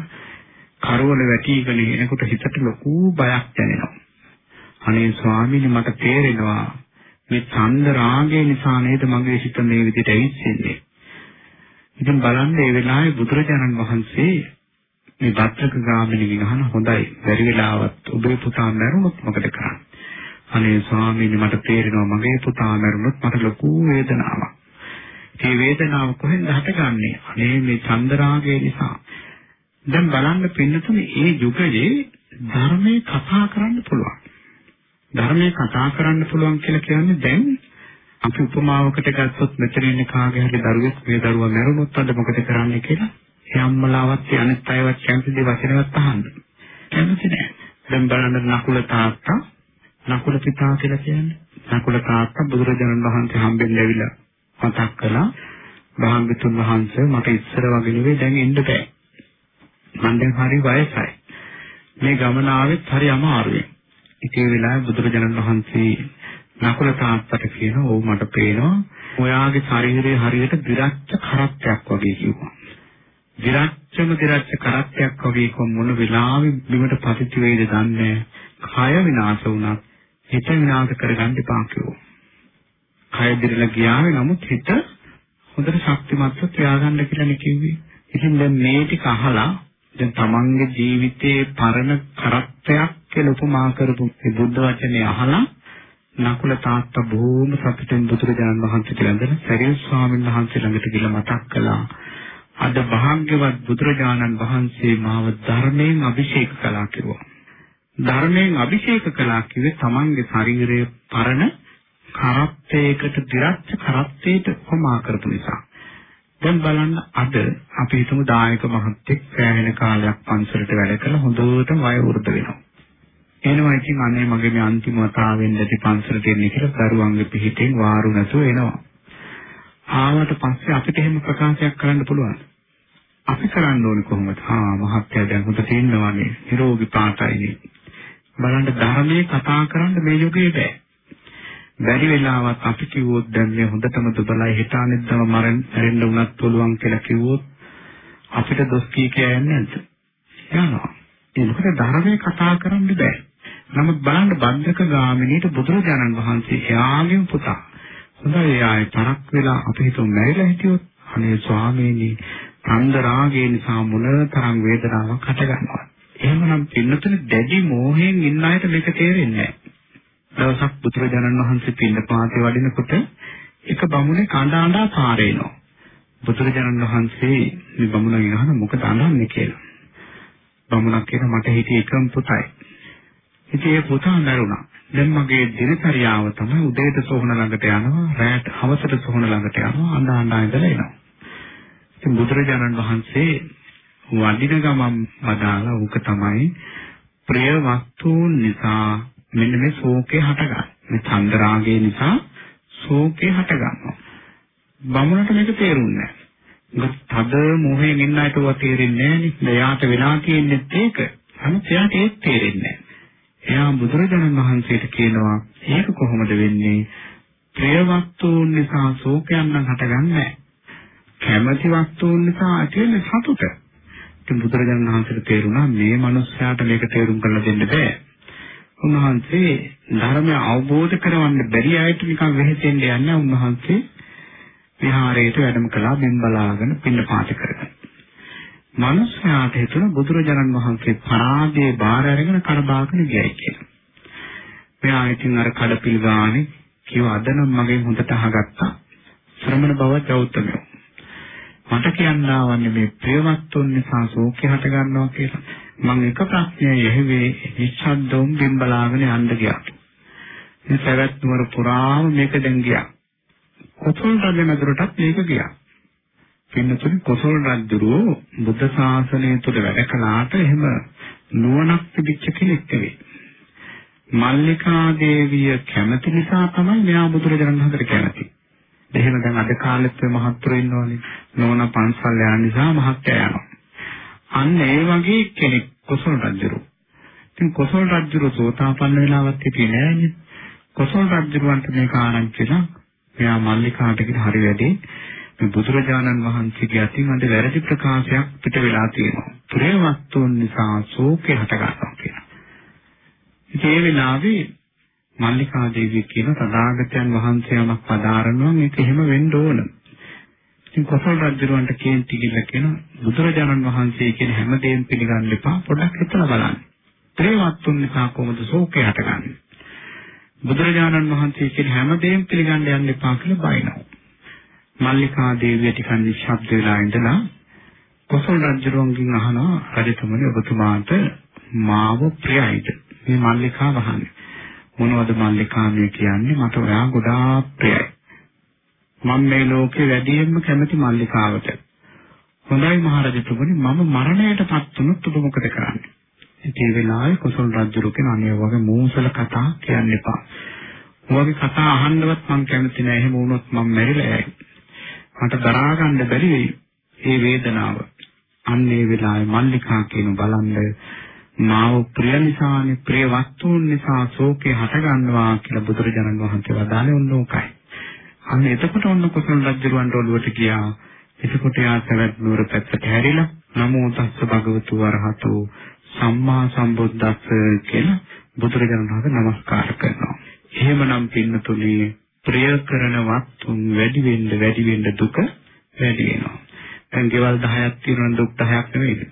කරවල වැටිගෙන එනකොට හිතට ලොකු බයක් දැනෙනවා. අනේ ස්වාමීනි මට තේරෙනවා මේ ඡන්ද රාගය නිසා නේද මගේ හිත මේ විදිහට ඇවිස්සෙන්නේ. ඉතින් බලන්න මේ වෙලාවේ බුදුරජාණන් වහන්සේ මේ වත්‍රක ගාමිණී අහන හොඳයි. බැරි වෙලාවත් ඔබේ පුතා මැරුණොත් මොකද කරන්නේ? අනේ ස්වාමීනි මට තේරෙනවා මගේ පුතා මැරුණොත් මට ලොකු වේදනාවක්. මේ වේදනාව කොහෙන්ද හටගන්නේ? අනේ මේ ඡන්ද රාගය නිසා. දැන් බලන්න පින්නතුනේ මේ යුගයේ ධර්මයේ කතා කරන්න පුළුවන්. ධර්මයේ කතා කරන්න පුළුවන් කියලා කියන්නේ දැන් අපි උපමාවකට ගත්තොත් මෙතන ඉන්න කාගේ හරි දරුවෙක් මේ දරුවා මැරුණොත් අද මොකද කරන්නේ කියලා ඒ අම්මලාවත් අනිත් අයවත් කැමතිද වචනවත් අහන්න. කැමති නෑ. දැන් බලන්න නකුල තාත්තා නකුල පිතා කියලා කියන්නේ. නකුල තාත්තා බුදුරජාණන් වහන්සේ හම්බෙන්න ඇවිල්ලා මතක් කළා භාග්‍යතුන් වහන්සේ මට ඉස්සර වගේ නෙවෙයි දැන් එන්න බෑ. මම දැන් හරි වයසයි. මේ ගමන ආවෙත් හරි අමාරුයි. ඉතින් වෙලාවේ බුදුරජාණන් වහන්සේ නකුල තාත්තට කියනවා "ඔව් මට පේනවා ඔයාගේ ශරීරයේ හරියට දිරච්ච කරත්තයක් වගේ කිව්වා." දිරච්චම දිරච්ච කරත්තයක් වගේ කො මොන වෙලාවෙ බිමට පතිත වේද දන්නේ කය විනාශ වුණත් හිත විනාශ කරගන්න එපා කිව්වා. කය දිරලා ගියාවේ නමුත් හිත හොඳට ශක්තිමත්ව තියාගන්න කියලා කිව්වේ. ඉතින් දැන් මේ ටික අහලා දැන් තමන්ගේ ජීවිතයේ පරණ කරත්තයක් කියලා උපමා කරපු මේ බුද්ධ වචනේ අහලා නකුල තාත්තා බොහොම සතුටින් බුදුරජාණන් වහන්සේට වැඳලා සරියුත් ස්වාමීන් වහන්සේ ළඟට ගිහිල්ලා මතක් කළා. අද භාග්‍යවත් බුදුරජාණන් වහන්සේ මාව ධර්මයෙන් අභිෂේක කළා කිව්වා. ධර්මයෙන් අභිෂේක කළා කිව්වේ තමන්ගේ ශරීරයේ පරණ කරත්තයකට දිරච්ච කරත්තයට උපමා කරපු නිසා. දැන් බලන්න අද අපි හිතමු දායක මහත්තයෙක් සෑහෙන කාලයක් පන්සලට වැඩ කළා හොඳට වය වෘද්ධ වෙනවා. එනවා ඉතින් අනේ මගේ මේ අන්තිම වතාවෙන් නැති පන්සලට එන්නේ කියලා දරුවන්ගේ පිහිටෙන් වාරු නැතුව එනවා. ආවට පස්සේ අපිට එහෙම ප්‍රකාශයක් කරන්න පුළුවන්. අපි කරන්න ඕනේ කොහොමද? ආ මහත්තයා දැන් හොඳ තේින්නවානේ. නිරෝගී පාටයිනේ. බලන්න ධර්මයේ කතා කරන්න මේ යුගයේ බෑ. බැරි වෙලාවත් අපි කිව්වොත් දැන් මේ හොඳටම දුබලයි හිතානෙද්දම මරෙන්න උනත් පුළුවන් කියලා කිව්වොත් අපිට දොස් කී කියන්නේ නැද්ද? යනවා. ඒ මොකද ධර්මයේ කතා කරන්න බෑ. නමුත් බලන්න බද්දක ගාමිනීට බුදුරජාණන් වහන්සේ එයාගේම පුතා. හොඳයි එයායි තරක් වෙලා අපි හිතුව මැරිලා හිටියොත් අනේ ස්වාමීනි අන්ධ රාගය නිසා මොනතරම් වේදනාවක් හට ගන්නවා. එහෙමනම් පින්නතුනේ දැඩි මෝහයෙන් ඉන්න අයට මේක තේරෙන්නේ නැහැ. දවසක් බුදුරජාණන් වහන්සේ පින්නපාතේ වඩිනකොට එක බමුණේ කඳ අඬා පාරේනවා. බුදුරජාණන් වහන්සේ මේ බමුණගෙන් අහන මොකද අඬන්නේ කියලා. බමුණක් කියන මට හිටියේ එකම පුතයි. ඉතින් ඒ පුතා මැරුණා. දැන් මගේ දිනචරියාව තමයි උදේට සෝහන ළඟට යනවා, රාත්‍රී හවසට සෝහන ළඟට යනවා, අඬ අඬ ඉඳලා එනවා. ඉතින් බුදුරජාණන් වහන්සේ වඩින ගමන් වදාලා උක තමයි ප්‍රිය වස්තුන් නිසා මෙන්න මේ ශෝකේ හටගන්න. මේ චන්ද රාගය නිසා ශෝකේ හටගන්නවා. බමුණට මේක තේරුන්නේ නැහැ. තද මොහයෙන් ඉන්න අයට ඔවා තේරෙන්නේ නැහැ නේ. එයාට වෙලා තියෙන්නේ ඒක. නමුත් එයාට ඒක තේරෙන්නේ නැහැ. එයා බුදුරජාණන් වහන්සේට කියනවා ඒක කොහොමද වෙන්නේ? ප්‍රිය වස්තුන් නිසා ශෝකයන් නම් හටගන්නේ නැහැ. කැමැති වස්තුන් නිසා ඇති වෙන සතුට. ඉතින් බුදුරජාණන් වහන්සේට තේරුණා මේ මනුස්සයාට මේක තේරුම් කරලා දෙන්න බෑ. උන්වහන්සේ ධර්මය අවබෝධ කරවන්න බැරි අයට නිකන් වෙහෙසෙන්න යන්නේ උන්වහන්සේ විහාරයට වැඩම කළා බිම් බලාගෙන පින්න පාත කරගෙන. මනුස්සයාට හිතුණ බුදුරජාණන් වහන්සේ පරාදයේ බාර අරගෙන කරබාගෙන ගියයි කියලා. මෙයා ඉතින් අර කඩපිල් ගානේ කිව්ව අද නම් මගෙන් හොඳට අහගත්තා. ශ්‍රමණ බව චෞතමයෝ. මට කියන්න ආවන්නේ මේ ප්‍රියවත්තුන් නිසා සෝඛය හට ගන්නවා කියලා. මම එක ප්‍රශ්නය යැහුවේ නිශ්ශබ්දවම බිම්බලාගෙන යන්න ගියා. මේ සවැත් නුවර පුරාම මේක දැන් ගියා. කොසල් රජ නගරටත් මේක ගියා. පින්නතුනි කොසල් රජුරෝ බුද්ධ ශාසනය තුළ වැඩ කළාට එහෙම නුවණක් තිබිච්ච කෙනෙක් නෙවෙයි. මල්ලිකා දේවිය කැමති නිසා තමයි මෙයා බුදුරජාණන් වහන්සේට කැමති. එහෙම දැන් අද කාලෙත් මහත්තුරු ඉන්නෝනේ. නෝනා පන්සල් යන නිසා මහත්තයා යනවා. අන්න ඒ වගේ කෙනෙක් කොසල් රජුරු. ඉතින් කොසල් රජුරු සෝතාපන්න වෙලාවත් හිටියේ නෑනේ. කොසල් රජුරන්ට මේක ආරංචිලා මෙයා මල්ලිකාට කියන හරි වැඩේ මේ බුදුරජාණන් වහන්සේගේ අතින් අද වැරදි ප්‍රකාශයක් පිට වෙලා තියෙනවා. ප්‍රේ වස්තුන් නිසා ශෝකේ හට ගන්නවා කියලා. ඉතින් ඒ වෙලාවේ මල්ලිකා දේවිය කියන තථාගතයන් වහන්සේ යමක් පදාරනවා මේක එහෙම වෙන්න ඕන. ඉතින් කොසල් රජුරවන්ට කේන්ති කියලා කියන බුදුරජාණන් වහන්සේ කියන හැමදේම පිළිගන්න එපා පොඩ්ඩක් හිතලා බලන්න. ප්‍රේමත්තුන් නිසා කොහොමද ශෝකය හටගන්නේ? බුදුරජාණන් වහන්සේ කියන හැමදේම පිළිගන්න යන්න එපා කියලා බයිනවා. මල්ලිකා දේවිය ටිකක් නිශ්ශබ්ද වෙලා ඉඳලා කොසල් රජුරවන්ගෙන් අහනවා රජතුමනි ඔබතුමාට මාව ප්‍රියයිද? මේ මල්ලිකා වහන්නේ. මොනවද මල්ලිකා මේ කියන්නේ? මට ඔයා ගොඩාක් ප්‍රියයි. මම මේ ලෝකේ වැඩියෙන්ම කැමති මල්ලිකාවට. හොඳයි මහරජතුමනි මම මරණයටපත් වුණොත් ඔබ මොකද කරන්නේ? ඉතින් ඒ වෙලාවේ කොසල් රජුරු කියන අනේ වගේ මූසල කතා කියන්න එපා. ඔයගේ කතා අහන්නවත් මම කැමති නෑ. එහෙම වුණොත් මම මැරිලා යයි. මට දරා ගන්න බැරි වෙයි. ඒ වේදනාව. අන්න ඒ වෙලාවේ මල්ලිකා කියන බලන්න මාව ප්‍රිය නිසානේ ප්‍රිය වස්තුන් නිසා ශෝකේ හට ගන්නවා කියලා බුදුරජාණන් වහන්සේ වදාළේ උන් ලෝකයි. අන්න එතකොට ඔන්න කුසල රජුරවන්ට ඔළුවට ගියා. එතකොට යා සවැත් නුවර පැත්තට හැරිලා නමෝ තස්ස භගවතු වරහතු සම්මා සම්බුද්දස්ස කියලා බුදුරජාණන් වහන්සේ නමස්කාර කරනවා. එහෙමනම් පින්නතුලී ප්‍රිය කරන වස්තුන් වැඩි වෙන්න වැඩි වෙන්න දුක වැඩි වෙනවා. දැන් ගෙවල් 10ක් තියෙනවා දුක් 10ක් නෙවෙයිද?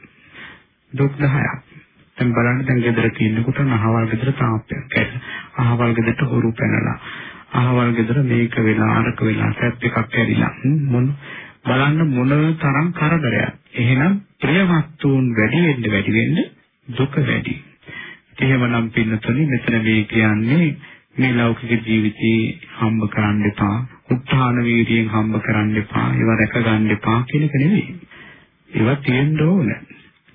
දුක් 10ක්. දැන් බලන්න දැන් ගෙදර තියෙනකොට අහවල් ගෙදර තාප්පයක් ඇවිල්ලා. අහවල් ගෙදරට හොරු පැනලා. අහවල් ගෙදර මේක වෙලා අරක වෙලා සැප් එකක් ඇරිලා. මොන බලන්න මොන තරම් කරදරයක්. එහෙනම් ප්‍රියවස්තුන් වැඩි වෙන්න වැඩි වෙන්න දුක වැඩි. එහෙමනම් පින්නතුනි මෙතන මේ කියන්නේ මේ ලෞකික ජීවිතේ හම්බ කරන්න එපා. උත්හාන වීර්යයෙන් හම්බ කරන්න එපා. ඒව රැක ගන්න එපා කියන එක නෙවෙයි. ඒවා තියෙන්න ඕන.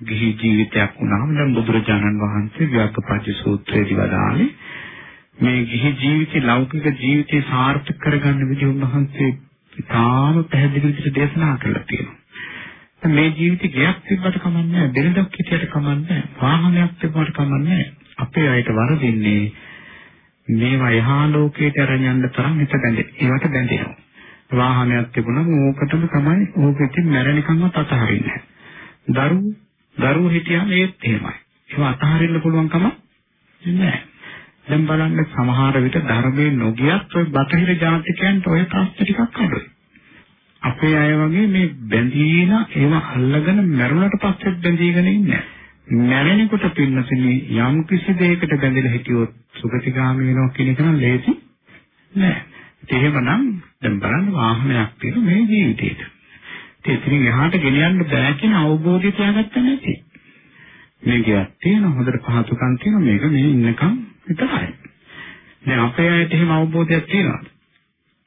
ගිහි ජීවිතයක් වුණාම දැන් බුදුරජාණන් වහන්සේ ව්‍යාකපච්ච සූත්‍රයේදී වදාළේ මේ ගිහි ජීවිතේ ලෞකික ජීවිතේ සාර්ථක කරගන්න විදිහ උන්වහන්සේ ඉතාම පැහැදිලි විදිහට දේශනා කරලා තියෙනවා. මේ ජීවිතේ ගයක් තිබ්බට කමන්නේ දෙනදක් හිටියට කමන්නේ වාහනයක් තිබ්බට කමන්නේ අපේ අයට වරදින්නේ මේවා එහා ලෝකයට අරන් යන්න තරම් හිත බැඳේ. ඒවට බැඳෙනවා. වාහනයක් තිබුණම ඕකටම තමයි ඕක ඉතින් මැරෙනිකන්වත් අතහරින්නේ නැහැ. දරුවෝ දරුවෝ හිටියම ඒත් එහෙමයි. ඒවා අතහරින්න පුළුවන් කම නැහැ. දැන් බලන්න සමහර විට ධර්මයේ නොගියත් ඔය බටහිර ජාතිකයන්ට ඔය ප්‍රශ්න ටිකක් අඩුයි. අපේ අය වගේ මේ බැඳීලා ඒවා අල්ලගෙන මැරුණට පස්සෙත් බැඳීගෙන ඉන්නේ මැරෙනකොට පින්නසිනි යම් කිසි දෙයකට බැඳලා හිටියොත් සුගතිගාමී වෙනවා කියන එක නම් ලේසි නෑ. එහෙමනම් දැන් බලන්න වාහනයක් තියෙන මේ ජීවිතේට. ඒ ඉතින් එහාට ගෙනියන්න බෑ කියන අවබෝධය තියාගත්ත නැති. මේ ගියක් තියෙන හොඳට පහසුකම් තියෙන මේක මේ ඉන්නකම් විතරයි. දැන් අපේ අයට එහෙම අවබෝධයක් තියෙනවද?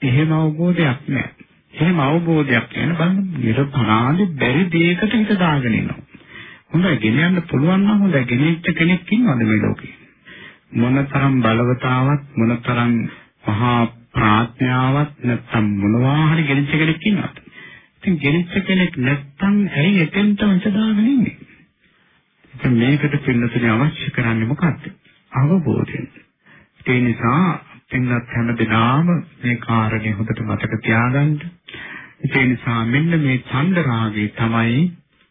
එහෙම අවබෝධයක් නැහැ. එහෙම අවබෝධයක් කියන බලන්න නිර්පණාදි බැරි දෙයකට හිත දාගෙන ඉන්නවා. හොඳයි ගෙනියන්න පුළුවන් නම් හොඳයි ගෙනෙච්ච කෙනෙක් ඉන්නවද මේ ලෝකේ? මොනතරම් බලවතාවක් මොනතරම් මහා ප්‍රඥාවක් නැත්තම් මොනවා හරි ගෙනිච්ච කෙනෙක් ඉන්නවද? ඉතින් ගෙනිච්ච කෙනෙක් නැත්තම් ඇයි එතෙන්ටම හිත දාගෙන ඉන්නේ? ඉතින් මේකට පින්නතුනේ අවශ්‍ය කරන්නේ මොකක්ද? අවබෝධයෙන්. ඒ නිසා පින්වත් හැම දිනාම මේ කාරණේ හොඳට මතක තියාගන්න. ඒ නිසා මෙන්න මේ ඡන්ද රාගය තමයි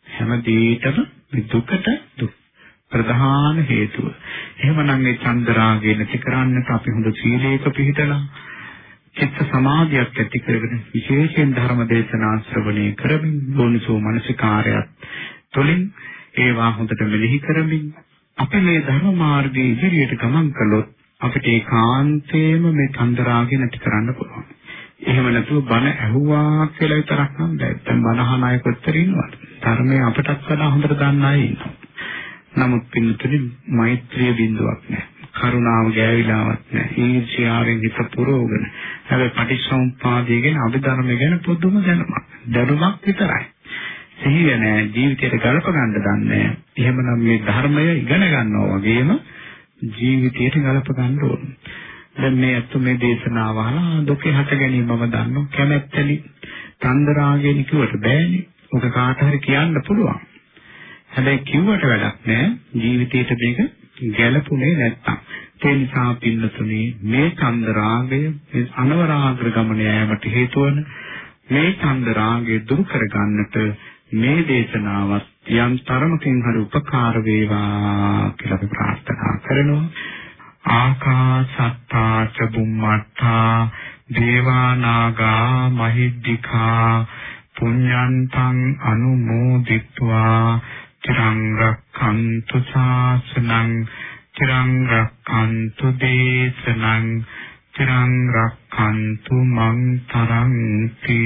හැම දෙයකටම දුකට දුක් ප්‍රධාන හේතුව. එහෙමනම් මේ ඡන්ද රාගය නැති කරන්නට අපි හොඳ සීලයක පිළිපදලා චිත්ත සමාධියක් ඇති කරගෙන විශේෂයෙන් ධර්ම දේශනා ශ්‍රවණය කරමින් යෝනිසෝ මනසිකාරයත් තුළින් ඒවා හොඳට මෙනෙහි කරමින් අපි මේ ධර්ම මාර්ගයේ ඉදිරියට ගමන් කළොත් අපිට ඒකාන්තයෙන්ම මේ චන්දරාගය නැති කරන්න පුළුවන්. එහෙම නැතුව බණ ඇහුවා කියලා විතරක් නම් බෑ. දැන් බණ අහන අය කොච්චර ඉන්නවද? ධර්මයේ අපටත් වඩා හොඳට දන්න අය ඉන්නවා. නමුත් පින්තුනි මෛත්‍රිය බිඳුවක් නැහැ. කරුණාව ගෑවිලාවක් නැහැ. ඊර්ෂ්‍යාවෙන් හිත පුරවගෙන. හැබැයි පටිච්චසමුප්පාදය ගැන අභිධර්ම ගැන පොදුම දැනුමක්. දැනුමක් විතරයි. සිහිය නැහැ ජීවිතයට ගලප ගන්න දන්නේ එහෙමනම් මේ ධර්මය ඉගෙන ගන්නවා වගේම ජීවිතයට ගලප ගන්න ඕන. දැන් මේ අත්තු මේ දේශනාව අහලා දුකේ හට ගැනීමම දන්නෝ කැමැත්තලි තන්දරාගෙන කිව්වට බෑනේ. ඔක කාට හරි කියන්න පුළුවන්. හැබැයි කිව්වට වැඩක් නෑ ජීවිතේට මේක ගැළපුණේ නැත්තම්. ඒ නිසා පින්නතුනේ මේ ඡන්ද රාගය මේ අනවරාග්‍ර ගමන යාමට හේතු වන මේ ඡන්ද රාගය දුරු කරගන්නට මේ දේශනාවත් යම් තරමකින් හරි උපකාර වේවා කියලා අපි ප්‍රාර්ථනා කරනවා. ආකාසත්තා ච බුම්මත්තා දේවා නාග මහිද්దికා පුඤ්ඤන්තං අනුමෝදිත්වා චිරං රක්ඛන්තු ශාසනං චිරං රක්ඛන්තු දේශනං චිරං රක්ඛන්තු මං තරංති